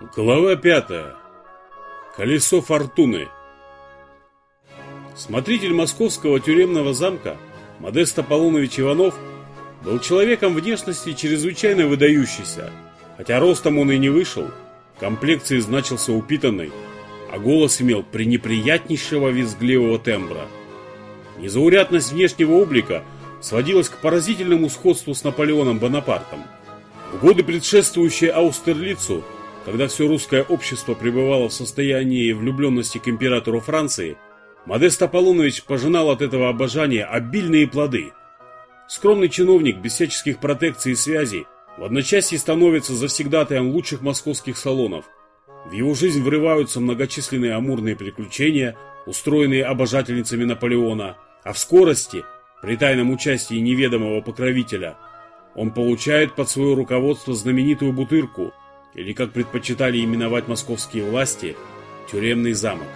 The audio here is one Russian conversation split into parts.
Глава пятая. Колесо фортуны. Смотритель московского тюремного замка Модест Аполлонович Иванов был человеком внешности чрезвычайно выдающийся, хотя ростом он и не вышел, комплекции значился упитанный, а голос имел пренеприятнейшего визгливого тембра. Незаурядность внешнего облика сводилась к поразительному сходству с Наполеоном Бонапартом. В годы предшествующие Аустерлицу когда все русское общество пребывало в состоянии влюбленности к императору Франции, Модест Аполлонович пожинал от этого обожания обильные плоды. Скромный чиновник без всяческих протекций и связей в одночасье становится завсегдатаем лучших московских салонов. В его жизнь врываются многочисленные амурные приключения, устроенные обожательницами Наполеона, а в скорости, при тайном участии неведомого покровителя, он получает под свое руководство знаменитую бутырку – или, как предпочитали именовать московские власти, тюремный замок.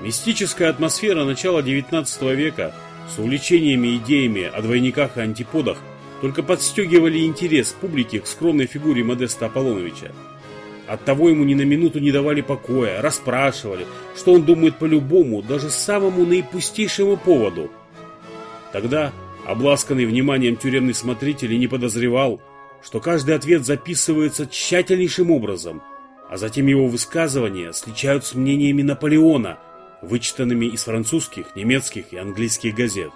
Мистическая атмосфера начала XIX века с увлечениями идеями о двойниках и антиподах только подстегивали интерес публики к скромной фигуре Модеста Аполлоновича. Оттого ему ни на минуту не давали покоя, расспрашивали, что он думает по любому, даже самому наипустейшему поводу. Тогда, обласканный вниманием тюремный смотритель и не подозревал, что каждый ответ записывается тщательнейшим образом, а затем его высказывания сличают с мнениями Наполеона, вычитанными из французских, немецких и английских газет.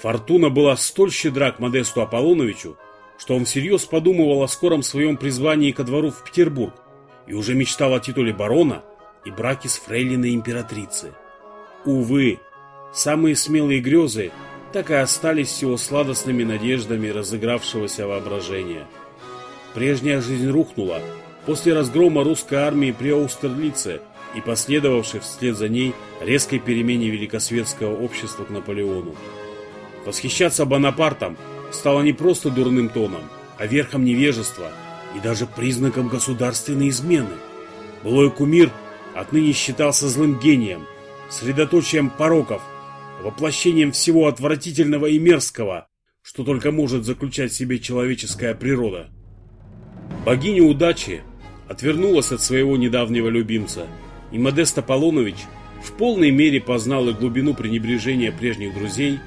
Фортуна была столь щедра к Модесту Аполлоновичу, что он всерьез подумывал о скором своем призвании ко двору в Петербург и уже мечтал о титуле барона и браке с фрейлиной императрицы. Увы, самые смелые грезы так и остались всего сладостными надеждами разыгравшегося воображения. Прежняя жизнь рухнула после разгрома русской армии при Аустерлице и последовавшей вслед за ней резкой перемене великосветского общества к Наполеону. Восхищаться Бонапартом стало не просто дурным тоном, а верхом невежества и даже признаком государственной измены. Былой кумир отныне считался злым гением, средоточием пороков, воплощением всего отвратительного и мерзкого, что только может заключать в себе человеческая природа. Богиня удачи отвернулась от своего недавнего любимца, и Модест Аполлонович в полной мере познал и глубину пренебрежения прежних друзей,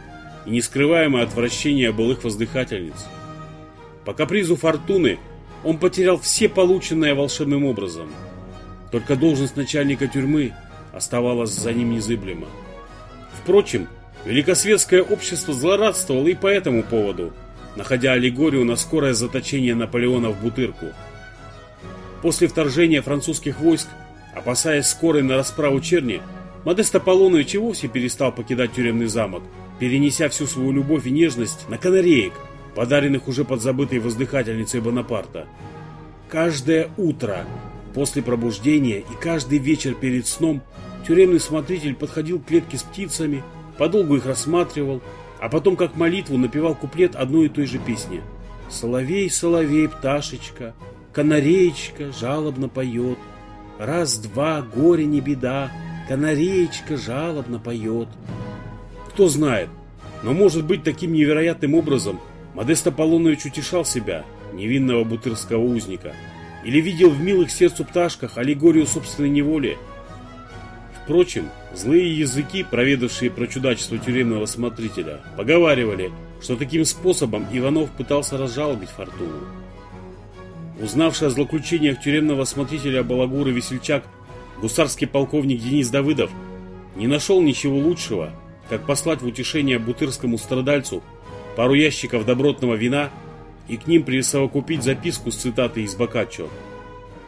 и нескрываемое отвращение былых воздыхательниц. По капризу фортуны он потерял все полученное волшебным образом. Только должность начальника тюрьмы оставалась за ним незыблема. Впрочем, великосветское общество злорадствовало и по этому поводу, находя аллегорию на скорое заточение Наполеона в Бутырку. После вторжения французских войск, опасаясь скорой на расправу черни, Модест Аполлонович и вовсе перестал покидать тюремный замок, перенеся всю свою любовь и нежность на канареек, подаренных уже подзабытой воздыхательницей Бонапарта. Каждое утро после пробуждения и каждый вечер перед сном Тюремный смотритель подходил к клетке с птицами, подолгу их рассматривал, а потом как молитву напевал куплет одной и той же песни. «Соловей, соловей, пташечка, канареечка жалобно поет. Раз-два, горе не беда, канареечка жалобно поет». Кто знает, но может быть таким невероятным образом Модест Аполлонович утешал себя, невинного бутырского узника, или видел в милых сердцу пташках аллегорию собственной неволи – Впрочем, злые языки, проведавшие про чудачество тюремного смотрителя, поговаривали, что таким способом Иванов пытался разжалобить фортуну. Узнавший о злоключениях тюремного смотрителя Балагура Весельчак, гусарский полковник Денис Давыдов не нашел ничего лучшего, как послать в утешение бутырскому страдальцу пару ящиков добротного вина и к ним присовокупить записку с цитатой из Боккаччо.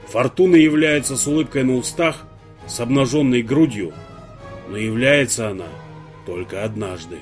«Фортуна является с улыбкой на устах – с обнаженной грудью, но является она только однажды.